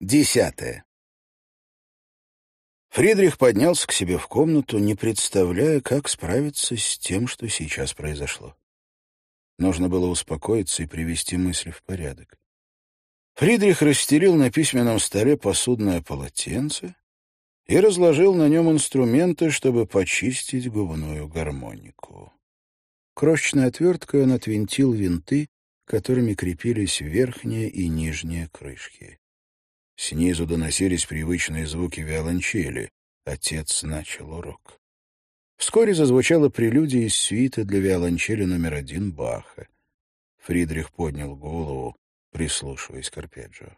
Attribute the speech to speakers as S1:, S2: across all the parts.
S1: Десятое. Фридрих поднялся к себе в комнату, не представляя, как справиться с тем, что сейчас произошло. Нужно было успокоиться и привести мысли в порядок. Фридрих расстелил на письменном столе посудное полотенце и разложил на нем инструменты, чтобы почистить губную гармонику. Крошечной отверткой он отвинтил винты, которыми крепились верхняя и нижняя крышки. Снизу доносились привычные звуки виолончели. Отец начал урок. Вскоре зазвучала прелюдия из свита для виолончели номер один Баха. Фридрих поднял голову, прислушиваясь к арпеджио.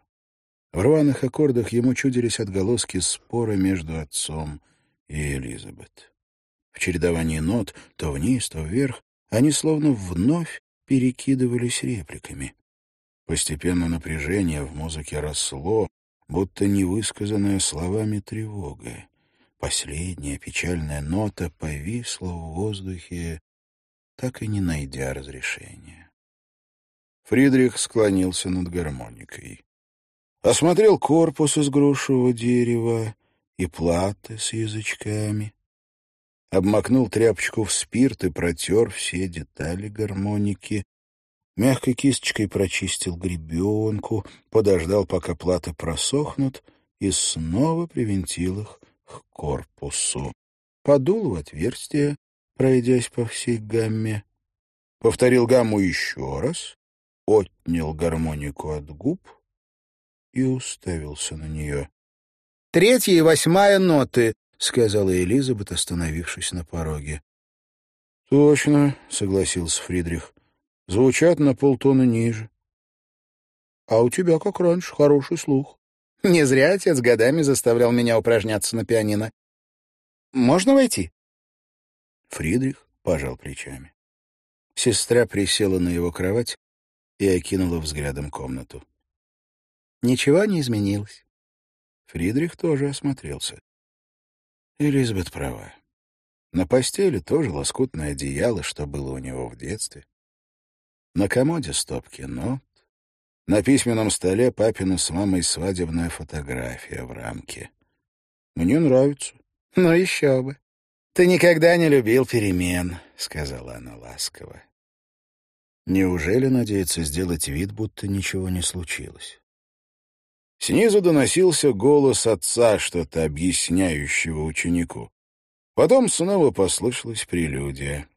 S1: В рваных аккордах ему чудились отголоски спора между отцом и Элизабет. В чередовании нот, то вниз, то вверх, они словно вновь перекидывались репликами. Постепенно напряжение в музыке росло, будто невысказанная словами тревога. Последняя печальная нота повисла в воздухе, так и не найдя разрешения. Фридрих склонился над гармоникой. Осмотрел корпус из грушевого дерева и платы с язычками. Обмакнул тряпочку в спирт и протер все детали гармоники, Мягкой кисточкой прочистил гребенку, подождал, пока платы просохнут, и снова привинтил их к корпусу. Подул в отверстие, пройдясь по всей гамме. Повторил гамму еще раз, отнял гармонику от губ и уставился на нее. — Третья и восьмая ноты, — сказала Элизабет, остановившись на пороге. — Точно, — согласился Фридрих звучат на полтона ниже. А у тебя, как раньше, хороший слух. Не зря отец годами заставлял меня упражняться на пианино. Можно войти? Фридрих пожал плечами. Сестра присела на его кровать и окинула взглядом комнату. Ничего не изменилось. Фридрих тоже осмотрелся. Элизабет права. На постели тоже лоскутное одеяло, что было у него в детстве. На комоде стопки нот. На письменном столе папина с мамой свадебная фотография в рамке. Мне нравится. Ну, еще бы. Ты никогда не любил перемен, — сказала она ласково. Неужели надеется сделать вид, будто ничего не случилось? Снизу доносился голос отца, что-то объясняющего ученику. Потом снова послышалась прелюдия.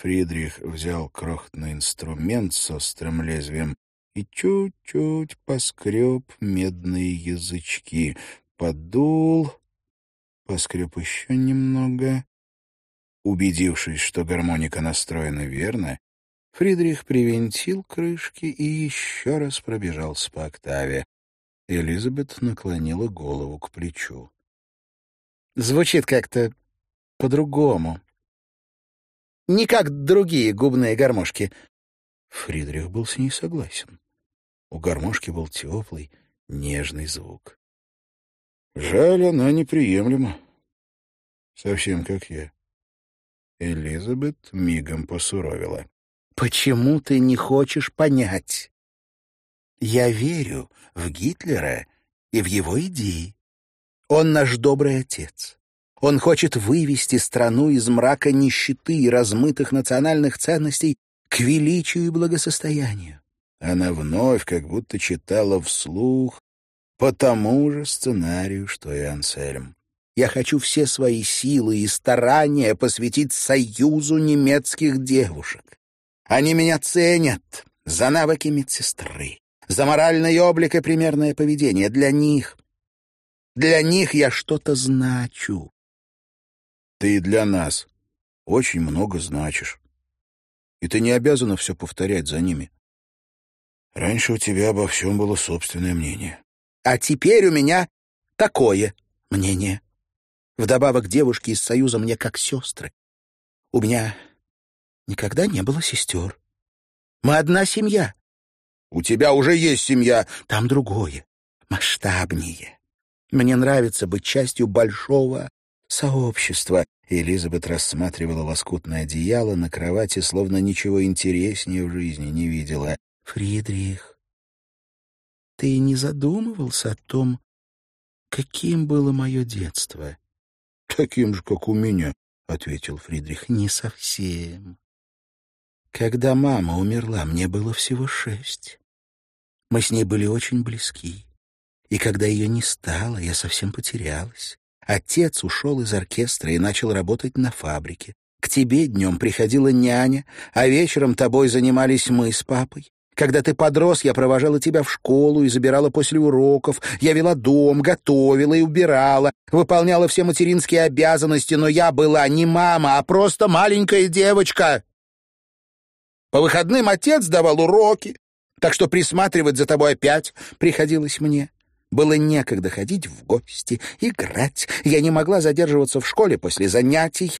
S1: Фридрих взял крохотный инструмент с острым лезвием и чуть-чуть поскреб медные язычки. Подул, поскреб еще немного. Убедившись, что гармоника настроена верно, Фридрих привинтил крышки и еще раз пробежался по октаве. Элизабет наклонила голову к плечу. «Звучит как-то по-другому», не как другие губные гармошки. Фридрих был с ней согласен. У гармошки был теплый, нежный звук. Жаль, она неприемлема. Совсем как я. Элизабет мигом посуровила. «Почему ты не хочешь понять? Я верю в Гитлера и в его идеи. Он наш добрый отец. Он хочет вывести страну из мрака нищеты и размытых национальных ценностей к величию и благосостоянию. Она вновь как будто читала вслух по тому же сценарию, что и Ансельм. Я хочу все свои силы и старания посвятить союзу немецких девушек. Они меня ценят за навыки медсестры, за моральный облик и примерное поведение. Для них, для них я что-то значу. Ты для нас очень много значишь. И ты не обязана все повторять за ними. Раньше у тебя обо всем было собственное мнение. А теперь у меня такое мнение. Вдобавок девушки из Союза мне как сестры. У меня никогда не было сестер. Мы одна семья. У тебя уже есть семья. Там другое, масштабнее. Мне нравится быть частью большого сообщество. Элизабет рассматривала лоскутное одеяло на кровати, словно ничего интереснее в жизни не видела. Фридрих. ты не задумывался о том, каким было мое детство? Таким же, как у меня, ответил Фридрих. Не совсем. Когда мама умерла, мне было всего шесть. Мы с ней были очень близки. И когда ее не стало, я совсем потерялась. Отец ушел из оркестра и начал работать на фабрике. К тебе днем приходила няня, а вечером тобой занимались мы с папой. Когда ты подрос, я провожала тебя в школу и забирала после уроков. Я вела дом, готовила и убирала, выполняла все материнские обязанности, но я была не мама, а просто маленькая девочка. По выходным отец давал уроки, так что присматривать за тобой опять приходилось мне. Было некогда ходить в гости, играть. Я не могла задерживаться в школе после занятий.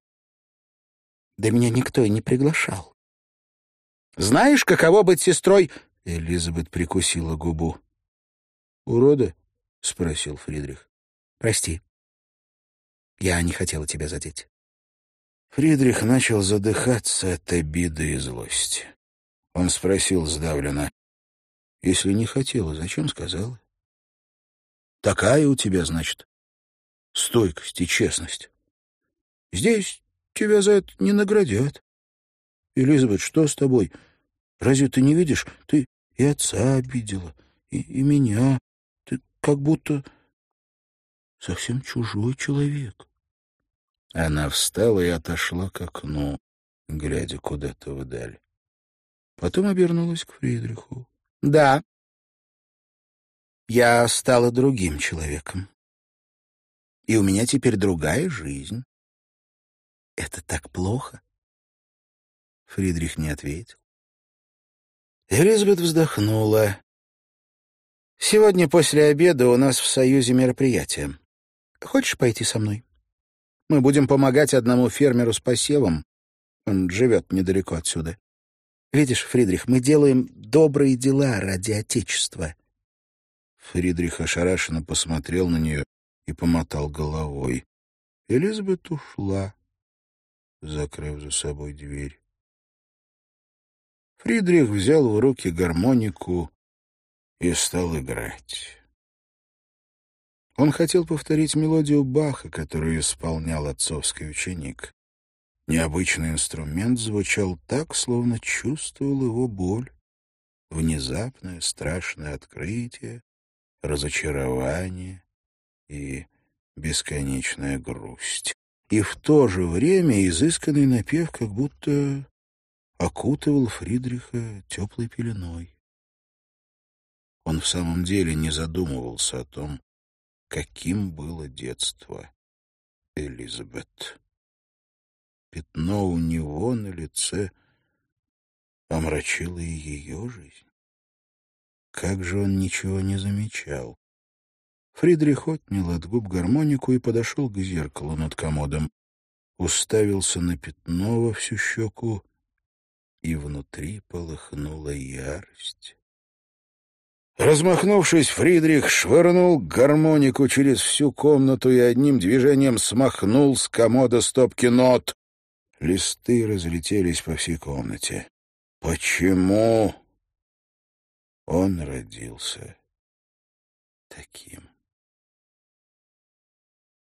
S1: Да меня никто и не приглашал. Знаешь, каково быть сестрой?» Элизабет прикусила губу. «Урода?» — спросил Фридрих. «Прости. Я не хотела тебя задеть». Фридрих начал задыхаться от обиды и злости. Он спросил сдавленно. «Если не хотела, зачем сказала?» «Такая у тебя, значит, стойкость и честность. Здесь тебя за это не наградят. Элизабет, что с тобой? Разве ты не видишь? Ты и отца обидела, и, и меня. Ты как будто совсем чужой человек. Она встала и отошла к окну, глядя куда-то вдаль. Потом обернулась к Фридриху. — Да, я стала другим человеком. И у меня теперь другая жизнь. Это так плохо. Фридрих не ответил. Элизабет вздохнула. «Сегодня после обеда у нас в Союзе мероприятие. Хочешь пойти со мной? Мы будем помогать одному фермеру с посевом. Он живет недалеко отсюда. Видишь, Фридрих, мы делаем добрые дела ради Отечества». Фридрих ошарашенно посмотрел на нее и помотал головой. Элизабет ушла, закрыв за собой дверь. Фридрих взял в руки гармонику и стал играть. Он хотел повторить мелодию Баха, которую исполнял отцовский ученик. Необычный инструмент звучал так, словно чувствовал его боль. Внезапное страшное открытие, разочарование и бесконечная грусть. И в то же время изысканный напев как будто окутывал Фридриха теплой пеленой. Он в самом деле не задумывался о том, каким было детство Элизабет. Пятно у него на лице омрачило и ее жизнь. Как же он ничего не замечал? Фридрих отнял от губ гармонику и подошел к зеркалу над комодом. Уставился на пятно во всю щеку и внутри полыхнула ярость. Размахнувшись, Фридрих швырнул гармонику через всю комнату и одним движением смахнул с комода стопки нот. Листы разлетелись по всей комнате. Почему он родился таким?